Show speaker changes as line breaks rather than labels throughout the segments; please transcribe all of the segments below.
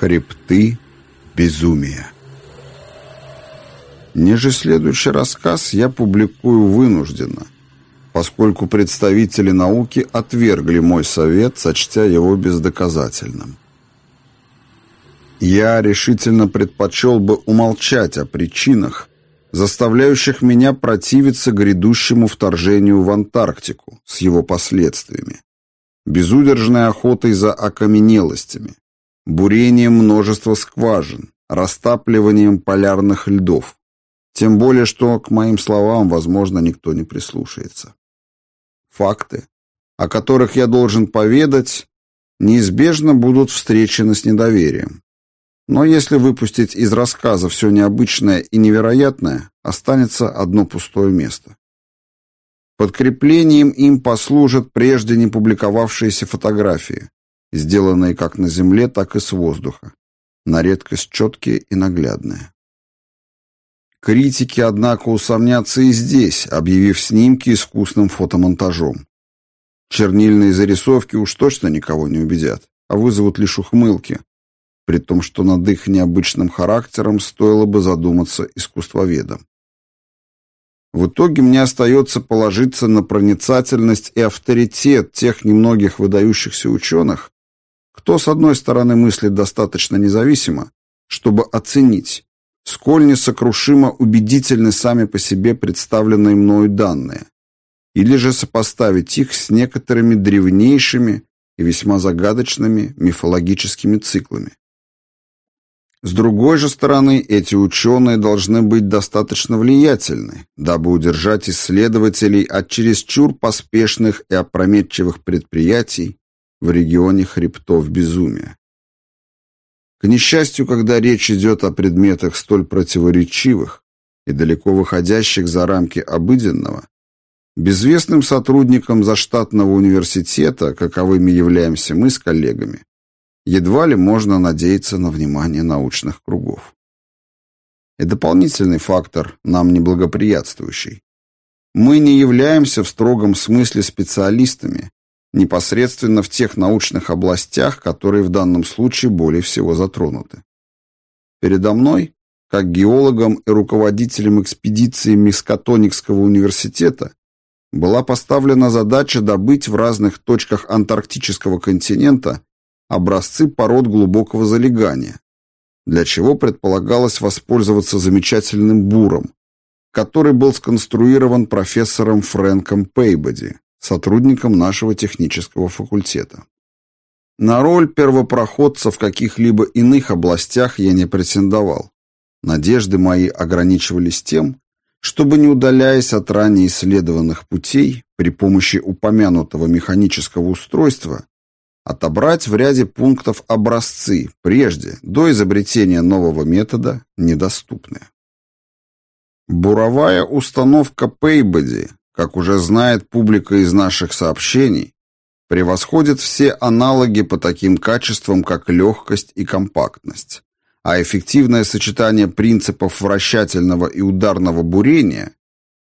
Хребты безумия. Ниже следующий рассказ я публикую вынужденно, поскольку представители науки отвергли мой совет, сочтя его бездоказательным. Я решительно предпочел бы умолчать о причинах, заставляющих меня противиться грядущему вторжению в Антарктику с его последствиями, безудержной охотой за окаменелостями, бурением множества скважин, растапливанием полярных льдов. Тем более, что к моим словам, возможно, никто не прислушается. Факты, о которых я должен поведать, неизбежно будут встречены с недоверием. Но если выпустить из рассказа все необычное и невероятное, останется одно пустое место. Подкреплением им послужат прежде не публиковавшиеся фотографии, сделанные как на земле, так и с воздуха, на редкость четкие и наглядные. Критики, однако, усомнятся и здесь, объявив снимки искусным фотомонтажом. Чернильные зарисовки уж точно никого не убедят, а вызовут лишь ухмылки, при том, что над их необычным характером стоило бы задуматься искусствоведам. В итоге мне остается положиться на проницательность и авторитет тех немногих выдающихся ученых, кто, с одной стороны, мыслит достаточно независимо, чтобы оценить, сколь несокрушимо убедительны сами по себе представленные мною данные, или же сопоставить их с некоторыми древнейшими и весьма загадочными мифологическими циклами. С другой же стороны, эти ученые должны быть достаточно влиятельны, дабы удержать исследователей от чересчур поспешных и опрометчивых предприятий в регионе хребтов безумия. К несчастью, когда речь идет о предметах столь противоречивых и далеко выходящих за рамки обыденного, безвестным сотрудникам заштатного университета, каковыми являемся мы с коллегами, едва ли можно надеяться на внимание научных кругов. И дополнительный фактор, нам неблагоприятствующий. Мы не являемся в строгом смысле специалистами, непосредственно в тех научных областях, которые в данном случае более всего затронуты. Передо мной, как геологом и руководителем экспедиции Мискатоникского университета, была поставлена задача добыть в разных точках антарктического континента образцы пород глубокого залегания, для чего предполагалось воспользоваться замечательным буром, который был сконструирован профессором Фрэнком Пейбоди, сотрудником нашего технического факультета. На роль первопроходца в каких-либо иных областях я не претендовал. Надежды мои ограничивались тем, чтобы, не удаляясь от ранее исследованных путей, при помощи упомянутого механического устройства, отобрать в ряде пунктов образцы, прежде, до изобретения нового метода, недоступные. Буровая установка Пейбоди как уже знает публика из наших сообщений, превосходит все аналоги по таким качествам, как легкость и компактность, а эффективное сочетание принципов вращательного и ударного бурения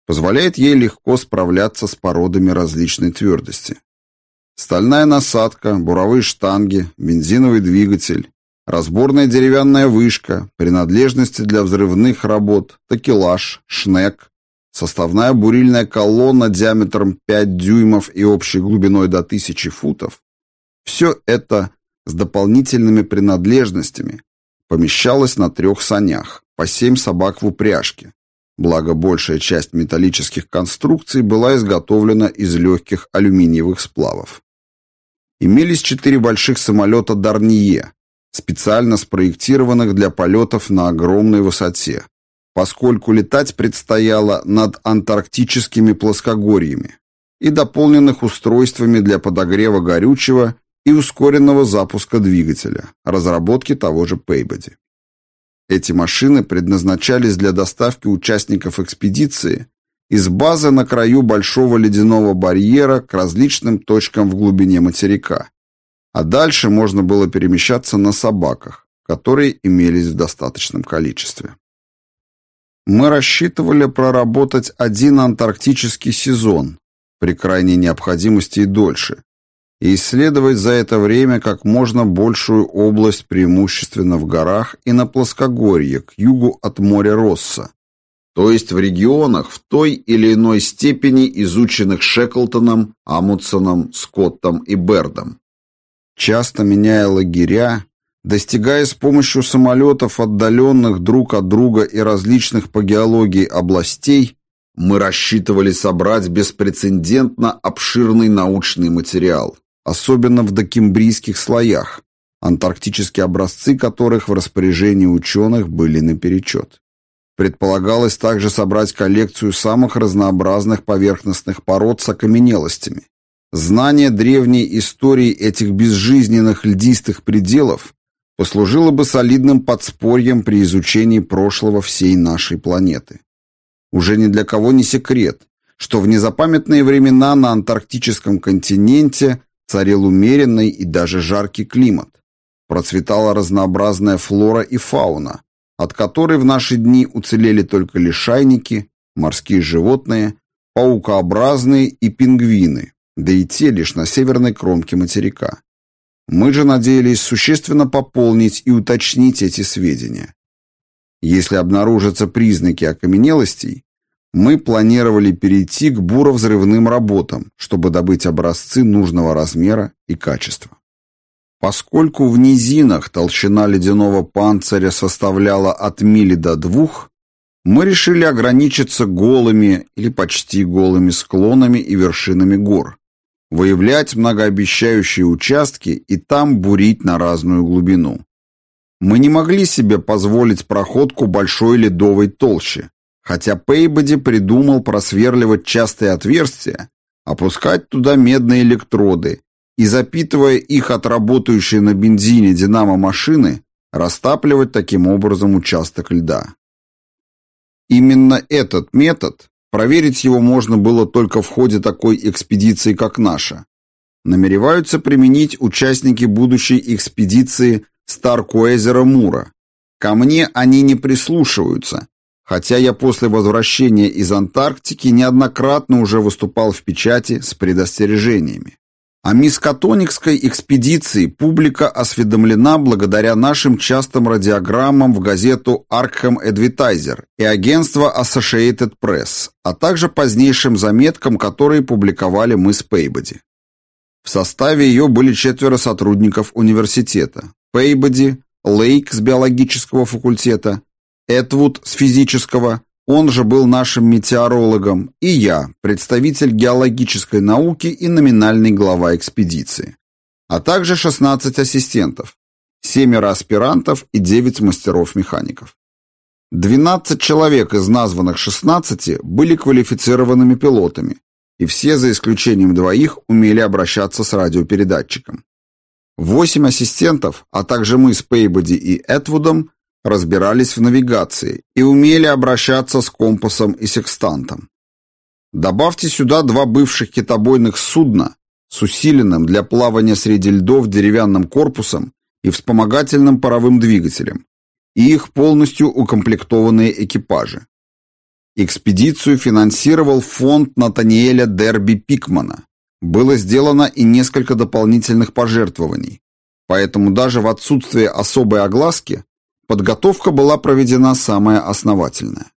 позволяет ей легко справляться с породами различной твердости. Стальная насадка, буровые штанги, бензиновый двигатель, разборная деревянная вышка, принадлежности для взрывных работ, такелаж, шнек, составная бурильная колонна диаметром 5 дюймов и общей глубиной до 1000 футов, все это с дополнительными принадлежностями помещалось на трех санях, по семь собак в упряжке. Благо, большая часть металлических конструкций была изготовлена из легких алюминиевых сплавов. Имелись четыре больших самолета «Дарние», специально спроектированных для полетов на огромной высоте, поскольку летать предстояло над антарктическими плоскогорьями и дополненных устройствами для подогрева горючего и ускоренного запуска двигателя, разработки того же Пейбоди. Эти машины предназначались для доставки участников экспедиции из базы на краю большого ледяного барьера к различным точкам в глубине материка, а дальше можно было перемещаться на собаках, которые имелись в достаточном количестве. Мы рассчитывали проработать один антарктический сезон, при крайней необходимости и дольше, и исследовать за это время как можно большую область преимущественно в горах и на плоскогорье к югу от моря Росса, то есть в регионах в той или иной степени изученных Шеклтоном, Амутсоном, Скоттом и Бердом. Часто меняя лагеря, достигая с помощью самолетов отдаленных друг от друга и различных по геологии областей, мы рассчитывали собрать беспрецедентно обширный научный материал, особенно в докембрийских слоях, антарктические образцы которых в распоряжении ученых были наперечет. Предполагалось также собрать коллекцию самых разнообразных поверхностных пород с окаменелостями. Знание древней истории этих безжизненных льдистых пределов послужило бы солидным подспорьем при изучении прошлого всей нашей планеты. Уже ни для кого не секрет, что в незапамятные времена на антарктическом континенте царил умеренный и даже жаркий климат. Процветала разнообразная флора и фауна, от которой в наши дни уцелели только лишайники, морские животные, паукообразные и пингвины, да и те лишь на северной кромке материка. Мы же надеялись существенно пополнить и уточнить эти сведения. Если обнаружатся признаки окаменелостей, мы планировали перейти к буровзрывным работам, чтобы добыть образцы нужного размера и качества. Поскольку в низинах толщина ледяного панциря составляла от мили до двух, мы решили ограничиться голыми или почти голыми склонами и вершинами гор, выявлять многообещающие участки и там бурить на разную глубину. Мы не могли себе позволить проходку большой ледовой толщи, хотя Пейбоди придумал просверливать частые отверстия, опускать туда медные электроды и, запитывая их от работающей на бензине динамо-машины, растапливать таким образом участок льда. Именно этот метод, проверить его можно было только в ходе такой экспедиции, как наша, намереваются применить участники будущей экспедиции Старкуэзера Мура. Ко мне они не прислушиваются, хотя я после возвращения из Антарктики неоднократно уже выступал в печати с предостережениями. О мискотоникской экспедиции публика осведомлена благодаря нашим частым радиограммам в газету Arkham Advertiser и агентство Associated Press, а также позднейшим заметкам, которые публиковали мы с Пейбоди. В составе ее были четверо сотрудников университета. Пейбоди, Лейк с биологического факультета, Этвуд с физического, он же был нашим метеорологом, и я, представитель геологической науки и номинальный глава экспедиции. А также 16 ассистентов, семеро аспирантов и 9 мастеров-механиков. 12 человек из названных 16 были квалифицированными пилотами, и все, за исключением двоих, умели обращаться с радиопередатчиком. Восемь ассистентов, а также мы с Пейбоди и Этвудом, разбирались в навигации и умели обращаться с компасом и секстантом. Добавьте сюда два бывших китобойных судна с усиленным для плавания среди льдов деревянным корпусом и вспомогательным паровым двигателем, и их полностью укомплектованные экипажи. Экспедицию финансировал фонд Натаниэля Дерби Пикмана, было сделано и несколько дополнительных пожертвований. Поэтому даже в отсутствие особой огласки подготовка была проведена самая основательная.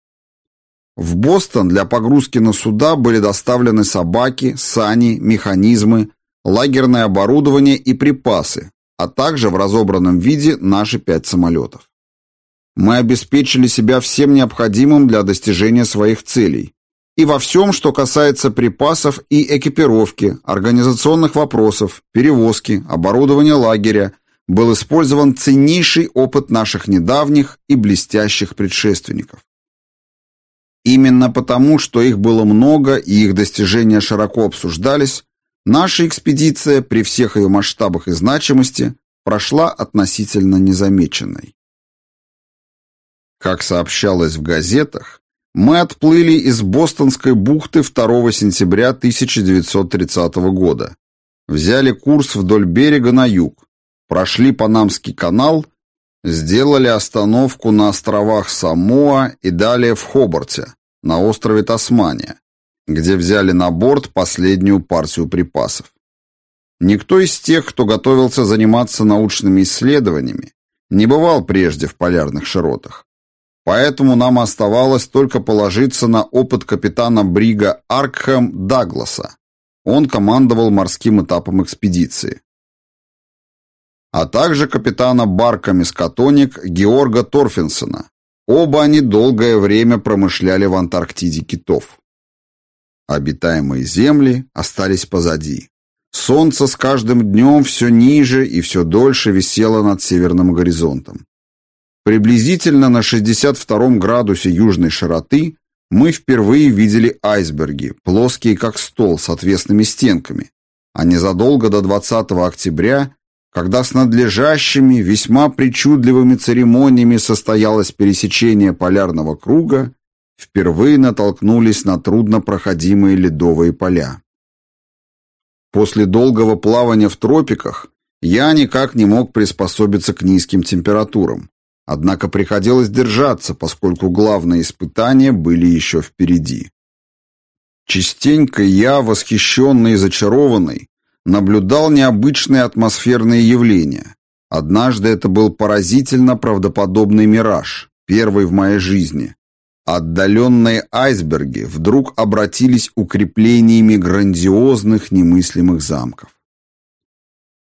В Бостон для погрузки на суда были доставлены собаки, сани, механизмы, лагерное оборудование и припасы, а также в разобранном виде наши пять самолетов. Мы обеспечили себя всем необходимым для достижения своих целей, и во всем, что касается припасов и экипировки, организационных вопросов, перевозки, оборудования лагеря, был использован ценнейший опыт наших недавних и блестящих предшественников. Именно потому, что их было много и их достижения широко обсуждались, наша экспедиция при всех ее масштабах и значимости прошла относительно незамеченной. Как сообщалось в газетах, мы отплыли из Бостонской бухты 2 сентября 1930 года. Взяли курс вдоль берега на юг, прошли Панамский канал, сделали остановку на островах Самоа и далее в Хобарте, на острове Тасмания, где взяли на борт последнюю партию припасов. Никто из тех, кто готовился заниматься научными исследованиями, не бывал прежде в полярных широтах. Поэтому нам оставалось только положиться на опыт капитана Брига Аркхэм Дагласа. Он командовал морским этапом экспедиции. А также капитана Барка Мискатоник Георга Торфинсона. Оба они долгое время промышляли в Антарктиде китов. Обитаемые земли остались позади. Солнце с каждым днем все ниже и все дольше висело над северным горизонтом. Приблизительно на 62 градусе южной широты мы впервые видели айсберги, плоские как стол с отвесными стенками, а незадолго до 20 октября, когда с надлежащими, весьма причудливыми церемониями состоялось пересечение полярного круга, впервые натолкнулись на труднопроходимые ледовые поля. После долгого плавания в тропиках я никак не мог приспособиться к низким температурам. Однако приходилось держаться, поскольку главные испытания были еще впереди. Частенько я, восхищенный и зачарованный, наблюдал необычные атмосферные явления. Однажды это был поразительно правдоподобный мираж, первый в моей жизни. Отдаленные айсберги вдруг обратились укреплениями грандиозных немыслимых замков.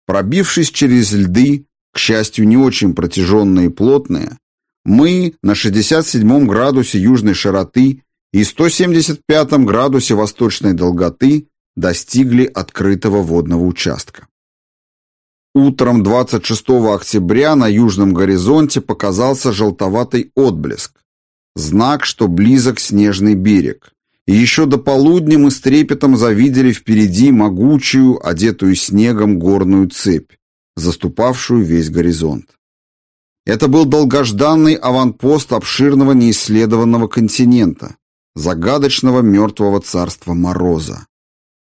Пробившись через льды, к счастью, не очень протяженные и плотные, мы на 67 градусе южной широты и 175 градусе восточной долготы достигли открытого водного участка. Утром 26 октября на южном горизонте показался желтоватый отблеск, знак, что близок снежный берег. И еще до полудня мы с трепетом завидели впереди могучую, одетую снегом горную цепь, заступавшую весь горизонт. Это был долгожданный аванпост обширного неисследованного континента, загадочного мертвого царства Мороза.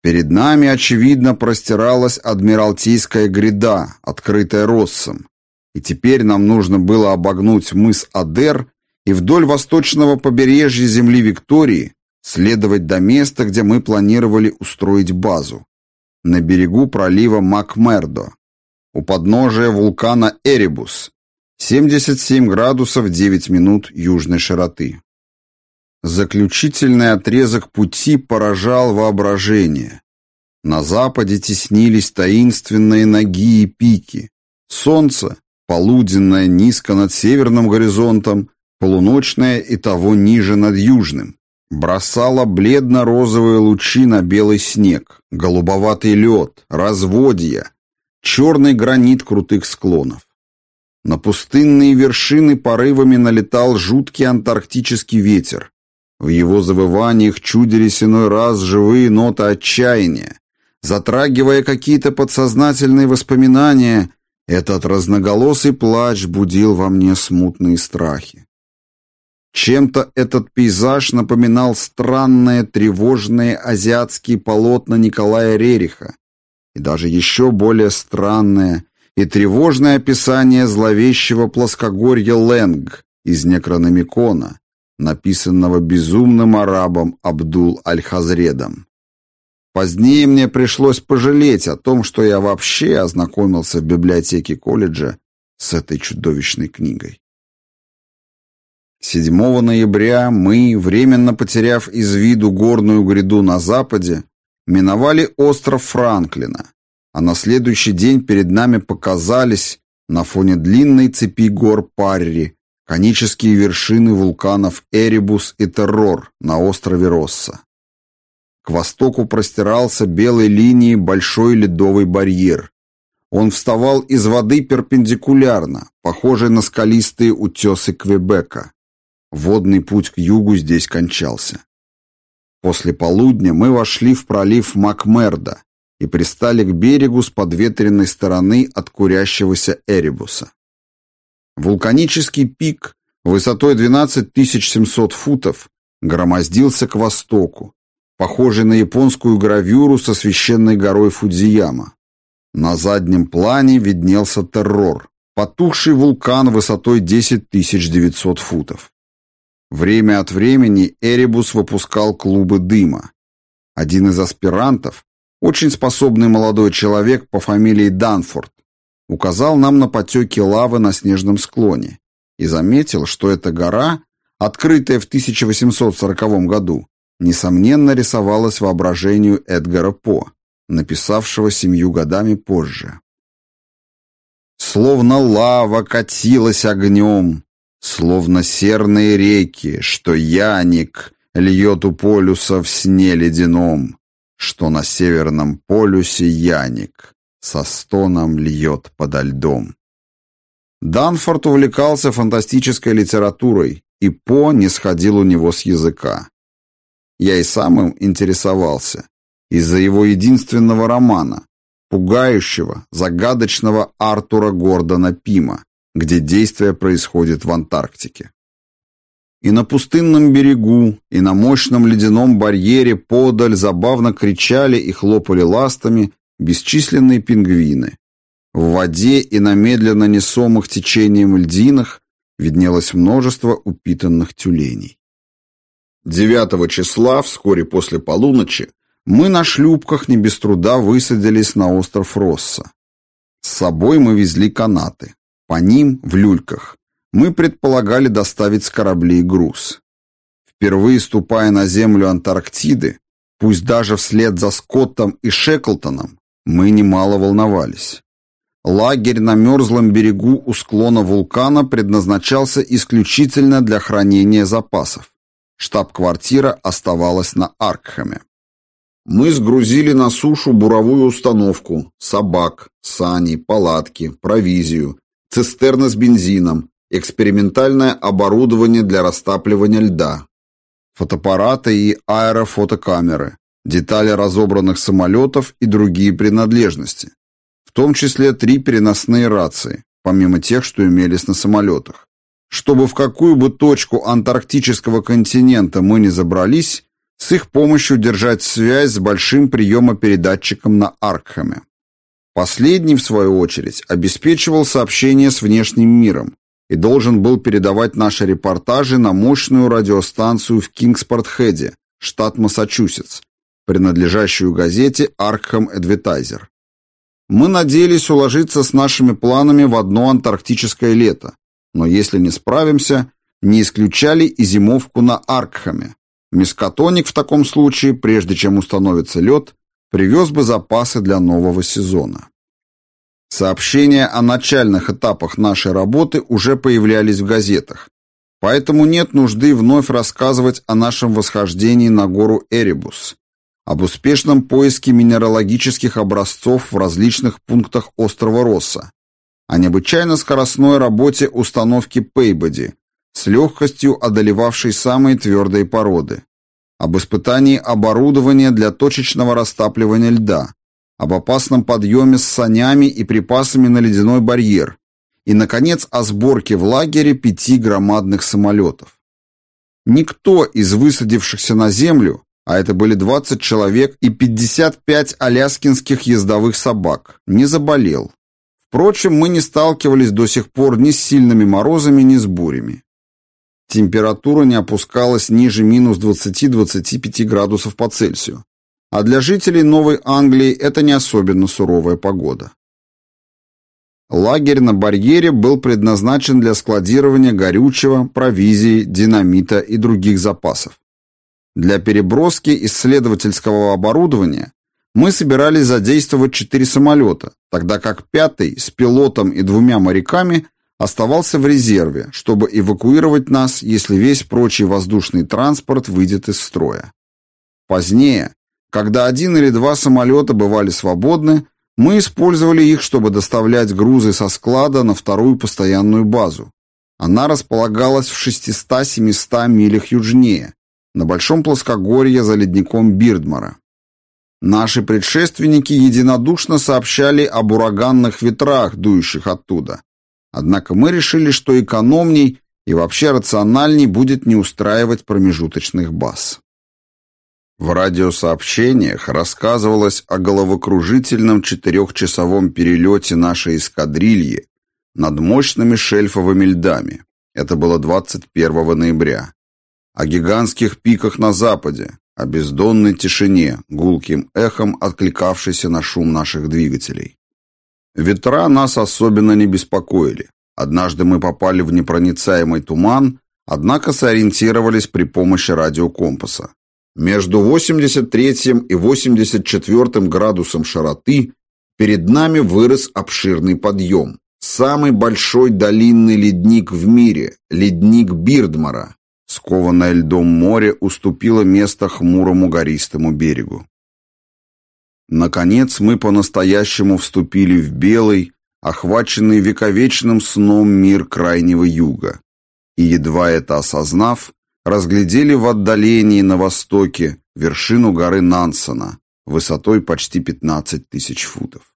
Перед нами, очевидно, простиралась Адмиралтейская гряда, открытая Россом, и теперь нам нужно было обогнуть мыс Адер и вдоль восточного побережья земли Виктории следовать до места, где мы планировали устроить базу, на берегу пролива Макмердо, у подножия вулкана Эребус, 77 градусов 9 минут южной широты. Заключительный отрезок пути поражал воображение. На западе теснились таинственные ноги и пики. Солнце, полуденное низко над северным горизонтом, полуночное и того ниже над южным. Бросала бледно-розовые лучи на белый снег, голубоватый лед, разводья, черный гранит крутых склонов. На пустынные вершины порывами налетал жуткий антарктический ветер. В его завываниях чудились иной раз живые ноты отчаяния. Затрагивая какие-то подсознательные воспоминания, этот разноголосый плач будил во мне смутные страхи. Чем-то этот пейзаж напоминал странные, тревожные азиатские полотна Николая Рериха и даже еще более странное и тревожное описание зловещего плоскогорья Ленг из Некрономикона, написанного безумным арабом Абдул-Аль-Хазредом. Позднее мне пришлось пожалеть о том, что я вообще ознакомился в библиотеке колледжа с этой чудовищной книгой. 7 ноября мы, временно потеряв из виду горную гряду на западе, миновали остров Франклина, а на следующий день перед нами показались на фоне длинной цепи гор Парри конические вершины вулканов Эребус и Террор на острове Росса. К востоку простирался белой линией большой ледовый барьер. Он вставал из воды перпендикулярно, похожий на скалистые утесы Квебека. Водный путь к югу здесь кончался. После полудня мы вошли в пролив Макмерда и пристали к берегу с подветренной стороны от курящегося Эребуса. Вулканический пик высотой 12 700 футов громоздился к востоку, похожий на японскую гравюру со священной горой Фудзияма. На заднем плане виднелся террор, потухший вулкан высотой 10 900 футов. Время от времени Эребус выпускал клубы дыма. Один из аспирантов, очень способный молодой человек по фамилии Данфорд, указал нам на потеки лавы на снежном склоне и заметил, что эта гора, открытая в 1840 году, несомненно рисовалась воображению Эдгара По, написавшего семью годами позже. Словно лава катилась огнем, словно серные реки, что Яник льет у полюса в сне ледяном, что на северном полюсе Яник со стоном льет подо льдом. Данфорд увлекался фантастической литературой, и По не сходил у него с языка. Я и сам им интересовался из-за его единственного романа, пугающего, загадочного Артура Гордона Пима, где действие происходит в Антарктике. И на пустынном берегу, и на мощном ледяном барьере подаль забавно кричали и хлопали ластами бесчисленные пингвины. В воде и на медленно несомых течением льдинах виднелось множество упитанных тюленей. 9 числа, вскоре после полуночи, мы на шлюпках не без труда высадились на остров Росса. С собой мы везли канаты. По ним, в люльках, мы предполагали доставить с кораблей груз. Впервые ступая на землю Антарктиды, пусть даже вслед за Скоттом и Шеклтоном, мы немало волновались. Лагерь на мерзлом берегу у склона вулкана предназначался исключительно для хранения запасов. Штаб-квартира оставалась на Аркхаме. Мы сгрузили на сушу буровую установку, собак, сани, палатки, провизию, цистерны с бензином, экспериментальное оборудование для растапливания льда, фотоаппараты и аэрофотокамеры, детали разобранных самолетов и другие принадлежности, в том числе три переносные рации, помимо тех, что имелись на самолетах. Чтобы в какую бы точку антарктического континента мы не забрались, с их помощью держать связь с большим приемопередатчиком на Аркхаме. Последний, в свою очередь, обеспечивал сообщение с внешним миром и должен был передавать наши репортажи на мощную радиостанцию в Кингспорт-Хеде, штат Массачусетс, принадлежащую газете Arkham Advertiser. Мы надеялись уложиться с нашими планами в одно антарктическое лето, но если не справимся, не исключали и зимовку на Аркхаме, Мискатоник в таком случае, прежде чем установится лед, привез бы запасы для нового сезона. Сообщения о начальных этапах нашей работы уже появлялись в газетах, поэтому нет нужды вновь рассказывать о нашем восхождении на гору Эребус, об успешном поиске минералогических образцов в различных пунктах острова Росса, о необычайно скоростной работе установки Пейбоди, с легкостью одолевавшей самые твердые породы, об испытании оборудования для точечного растапливания льда, об опасном подъеме с санями и припасами на ледяной барьер и, наконец, о сборке в лагере пяти громадных самолетов. Никто из высадившихся на землю, а это были 20 человек и 55 аляскинских ездовых собак, не заболел. Впрочем, мы не сталкивались до сих пор ни с сильными морозами, ни с бурями. Температура не опускалась ниже минус 20-25 градусов по Цельсию. А для жителей Новой Англии это не особенно суровая погода. Лагерь на барьере был предназначен для складирования горючего, провизии, динамита и других запасов. Для переброски исследовательского оборудования мы собирались задействовать четыре самолета, тогда как пятый с пилотом и двумя моряками оставался в резерве, чтобы эвакуировать нас, если весь прочий воздушный транспорт выйдет из строя. Позднее, когда один или два самолета бывали свободны, мы использовали их, чтобы доставлять грузы со склада на вторую постоянную базу. Она располагалась в 600-700 милях южнее, на большом плоскогорье за ледником Бирдмара. Наши предшественники единодушно сообщали об ураганных ветрах, дующих оттуда, Однако мы решили, что экономней и вообще рациональней будет не устраивать промежуточных баз. В радиосообщениях рассказывалось о головокружительном четырехчасовом перелете нашей эскадрильи над мощными шельфовыми льдами. Это было 21 ноября. О гигантских пиках на западе, о бездонной тишине, гулким эхом откликавшейся на шум наших двигателей. Ветра нас особенно не беспокоили. Однажды мы попали в непроницаемый туман, однако сориентировались при помощи радиокомпаса. Между 83 и 84 градусом широты перед нами вырос обширный подъем. Самый большой долинный ледник в мире – ледник Бирдмара. Скованное льдом море уступило место хмурому гористому берегу. Наконец мы по-настоящему вступили в белый, охваченный вековечным сном мир Крайнего Юга. И, едва это осознав, разглядели в отдалении на востоке вершину горы Нансена, высотой почти 15 тысяч футов.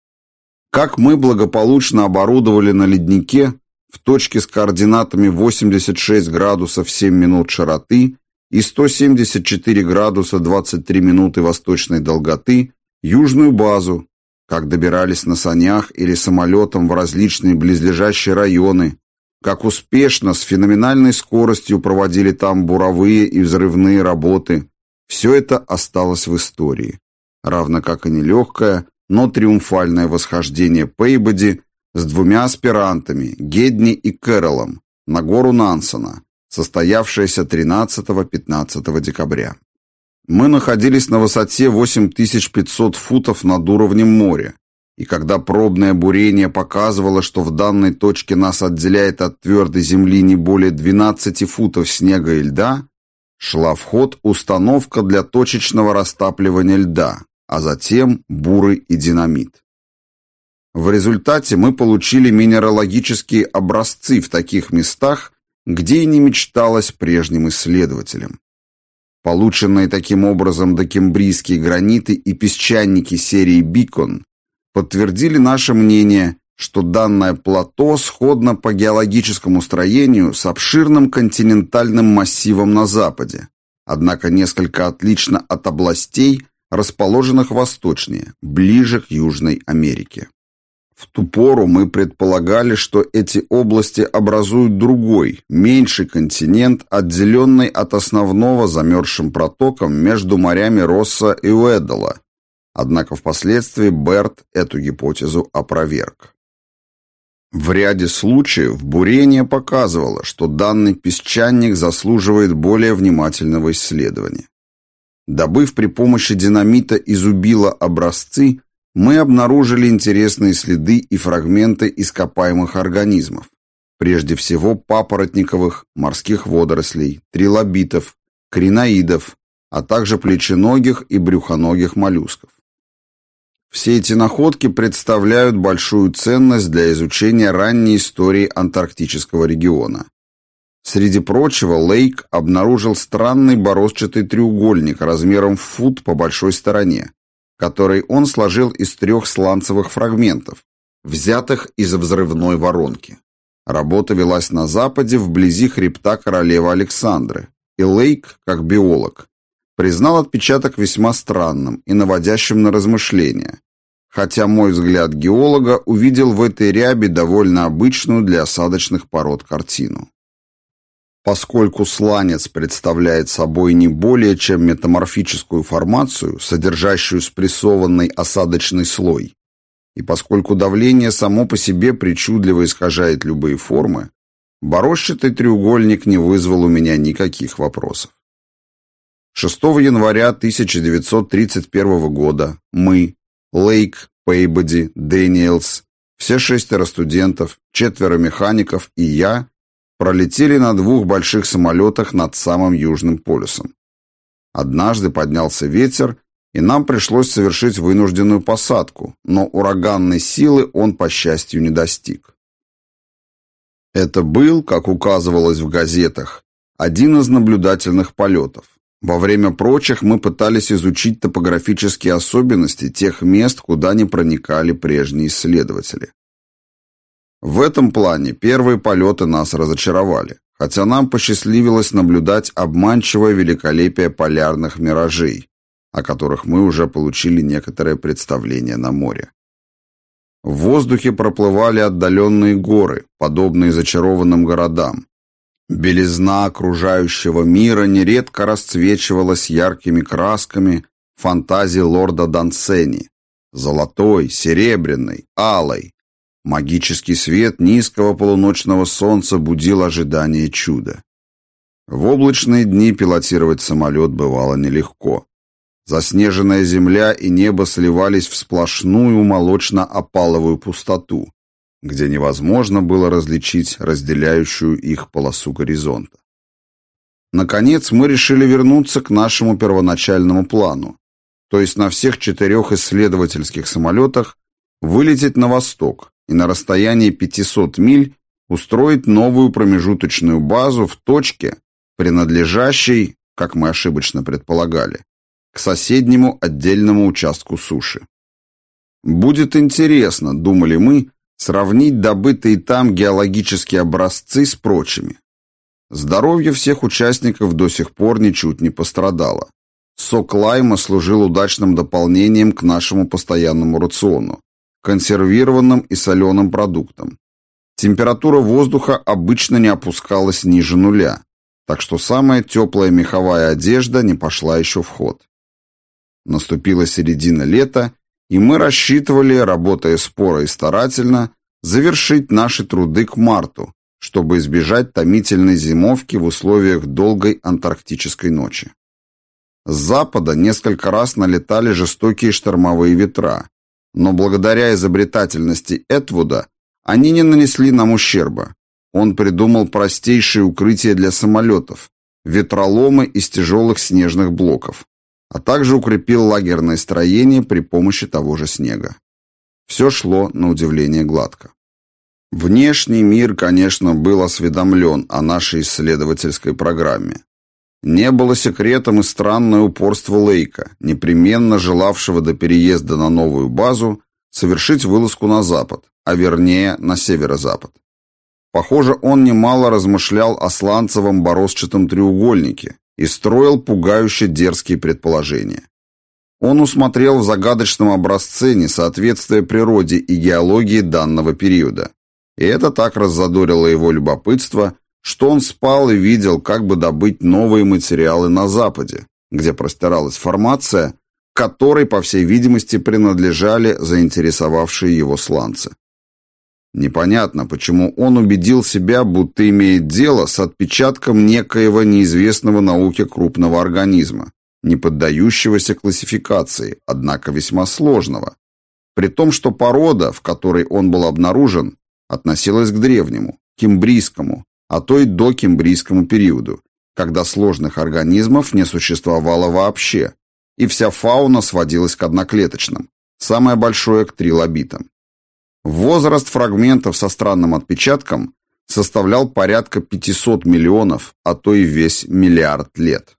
Как мы благополучно оборудовали на леднике в точке с координатами 86 градусов 7 минут широты и 174 градуса 23 минуты восточной долготы южную базу, как добирались на санях или самолетом в различные близлежащие районы, как успешно с феноменальной скоростью проводили там буровые и взрывные работы, все это осталось в истории, равно как и нелегкое, но триумфальное восхождение Пейбоди с двумя аспирантами, Гедни и Кэролом, на гору Нансена, состоявшееся 13-15 декабря. Мы находились на высоте 8500 футов над уровнем моря, и когда пробное бурение показывало, что в данной точке нас отделяет от твердой земли не более 12 футов снега и льда, шла в ход установка для точечного растапливания льда, а затем буры и динамит. В результате мы получили минералогические образцы в таких местах, где и не мечталось прежним исследователям. Полученные таким образом докембрийские граниты и песчаники серии Бикон подтвердили наше мнение, что данное плато сходно по геологическому строению с обширным континентальным массивом на западе, однако несколько отлично от областей, расположенных восточнее, ближе к Южной Америке. В ту пору мы предполагали, что эти области образуют другой, меньший континент, отделенный от основного замерзшим протоком между морями Росса и Уэддала. Однако впоследствии Берт эту гипотезу опроверг. В ряде случаев бурение показывало, что данный песчаник заслуживает более внимательного исследования. Добыв при помощи динамита из образцы, мы обнаружили интересные следы и фрагменты ископаемых организмов, прежде всего папоротниковых, морских водорослей, трилобитов, криноидов, а также плеченогих и брюхоногих моллюсков. Все эти находки представляют большую ценность для изучения ранней истории антарктического региона. Среди прочего, Лейк обнаружил странный бороздчатый треугольник размером в фут по большой стороне, который он сложил из трех сланцевых фрагментов, взятых из взрывной воронки. Работа велась на западе, вблизи хребта королевы Александры, и Лейк, как биолог, признал отпечаток весьма странным и наводящим на размышления, хотя мой взгляд геолога увидел в этой ряби довольно обычную для осадочных пород картину. Поскольку сланец представляет собой не более чем метаморфическую формацию, содержащую спрессованный осадочный слой, и поскольку давление само по себе причудливо искажает любые формы, борозчатый треугольник не вызвал у меня никаких вопросов. 6 января 1931 года мы, Лейк, Пейбоди, Дэниелс, все шестеро студентов, четверо механиков и я пролетели на двух больших самолетах над самым Южным полюсом. Однажды поднялся ветер, и нам пришлось совершить вынужденную посадку, но ураганной силы он, по счастью, не достиг. Это был, как указывалось в газетах, один из наблюдательных полетов. Во время прочих мы пытались изучить топографические особенности тех мест, куда не проникали прежние исследователи. В этом плане первые полеты нас разочаровали, хотя нам посчастливилось наблюдать обманчивое великолепие полярных миражей, о которых мы уже получили некоторое представление на море. В воздухе проплывали отдаленные горы, подобные зачарованным городам. Белизна окружающего мира нередко расцвечивалась яркими красками фантазии лорда Дансени. Золотой, серебряной, алой. Магический свет низкого полуночного солнца будил ожидание чуда. В облачные дни пилотировать самолет бывало нелегко. Заснеженная земля и небо сливались в сплошную молочно-опаловую пустоту, где невозможно было различить разделяющую их полосу горизонта. Наконец мы решили вернуться к нашему первоначальному плану, то есть на всех четырех исследовательских самолетах вылететь на восток и на расстоянии 500 миль устроить новую промежуточную базу в точке, принадлежащей, как мы ошибочно предполагали, к соседнему отдельному участку суши. Будет интересно, думали мы, сравнить добытые там геологические образцы с прочими. Здоровье всех участников до сих пор ничуть не пострадало. Сок лайма служил удачным дополнением к нашему постоянному рациону, консервированным и соленым продуктам. Температура воздуха обычно не опускалась ниже нуля, так что самая теплая меховая одежда не пошла еще в ход. Наступила середина лета, и мы рассчитывали, работая споро и старательно, завершить наши труды к марту, чтобы избежать томительной зимовки в условиях долгой антарктической ночи. С запада несколько раз налетали жестокие штормовые ветра, но благодаря изобретательности Этвуда они не нанесли нам ущерба. Он придумал простейшие укрытия для самолетов, ветроломы из тяжелых снежных блоков, а также укрепил лагерное строение при помощи того же снега. Все шло на удивление гладко. Внешний мир, конечно, был осведомлен о нашей исследовательской программе. Не было секретом и странное упорство Лейка, непременно желавшего до переезда на новую базу совершить вылазку на запад, а вернее на северо-запад. Похоже, он немало размышлял о сланцевом бороздчатом треугольнике, и строил пугающе дерзкие предположения. Он усмотрел в загадочном образце несоответствие природе и геологии данного периода. И это так раззадорило его любопытство, что он спал и видел, как бы добыть новые материалы на Западе, где простиралась формация, которой, по всей видимости, принадлежали заинтересовавшие его сланцы. Непонятно, почему он убедил себя, будто имеет дело с отпечатком некоего неизвестного науке крупного организма, не поддающегося классификации, однако весьма сложного, при том, что порода, в которой он был обнаружен, относилась к древнему, кембрийскому, а то и до кембрийскому периоду, когда сложных организмов не существовало вообще, и вся фауна сводилась к одноклеточным, самое большое к трилобитам. Возраст фрагментов со странным отпечатком составлял порядка 500 миллионов, а то и весь миллиард лет.